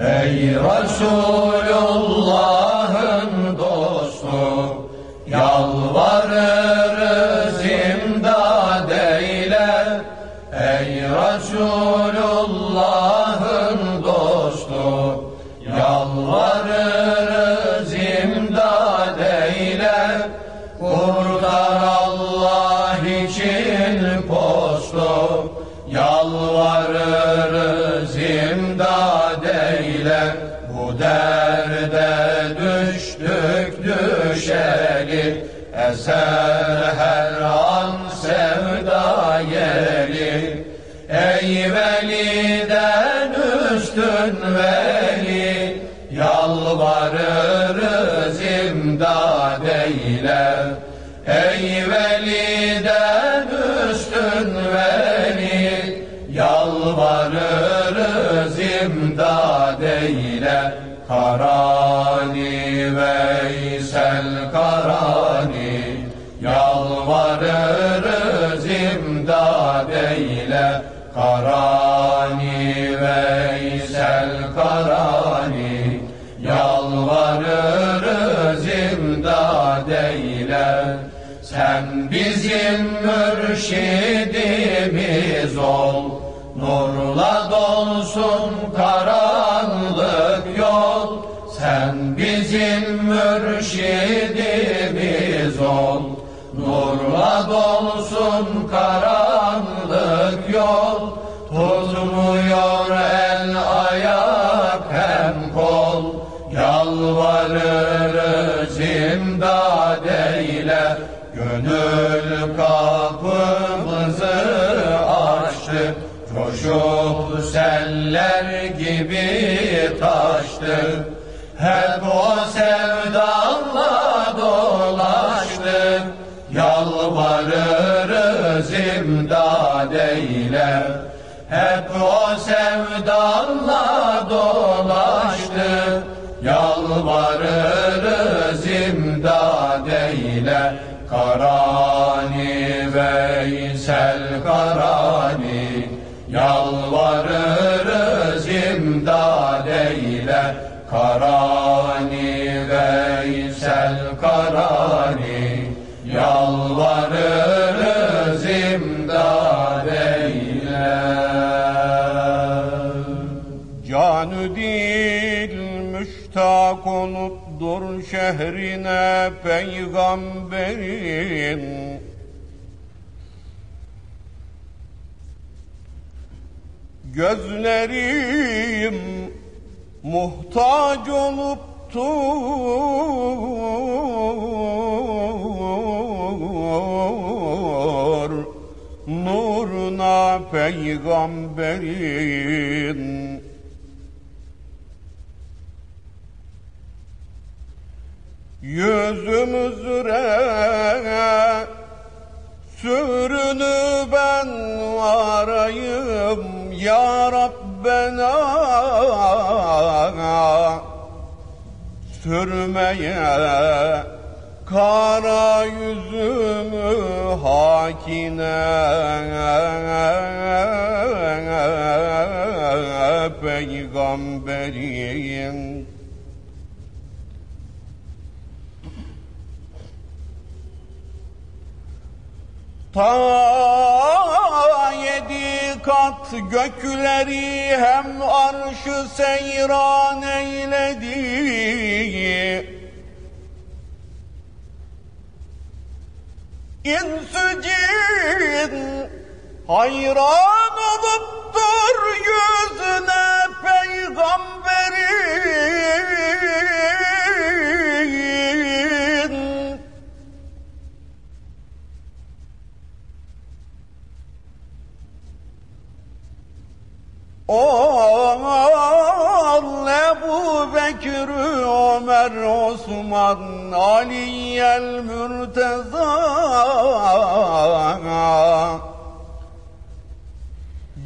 Ey Resulullah'ın dostu Yalvarırız imdad eyle. Ey Resulullah'ın dostu Yalvarırız imdad eyle. Kurtar Allah için düşeli Eser her an sevda yeli Ey veliden üstün veli Yalvarırız imdad eyle. Ey veliden eyle Karani Veysel Karani. Yalvarırız imdad eyle. Sen bizim mürşidimiz ol. Nurla dolsun karanlık yol. Sen bizim mürşidimiz ol. Nurla dolsun karanlık yol Tutmuyor el ayak hem kol. Yalvarırız imdad eyle Gönül kapımızı açtı. Coşup seller gibi taştı. Hep o sevdanla imdad eyle Hep o sevdanla dolaştık Yalvarırız imdad eyle Karani Veysel Karani. Yalvarırız imdad eyle Karani Veysel Karani Canı dil müştak olupdur şehrine peygamberin. Gözlerim muhtaç oluptur Nuruna peygamberin Yüzümüzre sürünü ben varayım ya Rabbena sürmeye kara yüzümü hakine peygamberin Ta yedi kat gökleri hem arşı seyran eyledi. İnsü cin hayran oluptur yüzüne peygamberin. Bekir, Ömer, Osman, Ali'yel Mürteza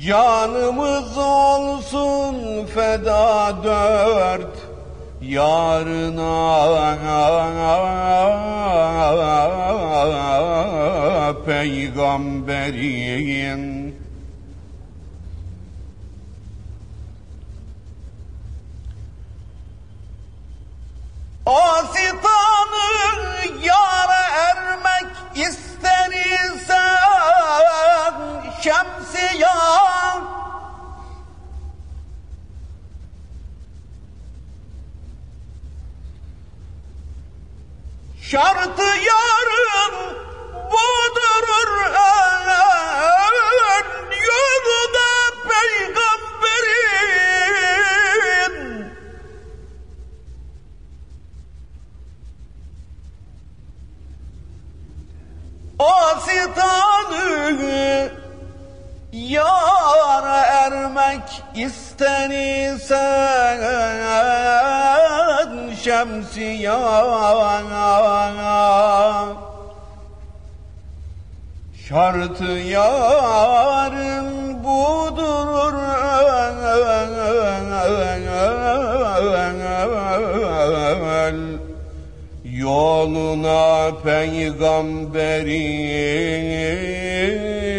Canımız olsun feda dört yarına. Peygamberin Asitanı yara ermek ister isen şemsiyan Şartı yarın budurur Asitanı yara ermek ister isen şemsiyan Şartı yarın budur yoluna peygamberin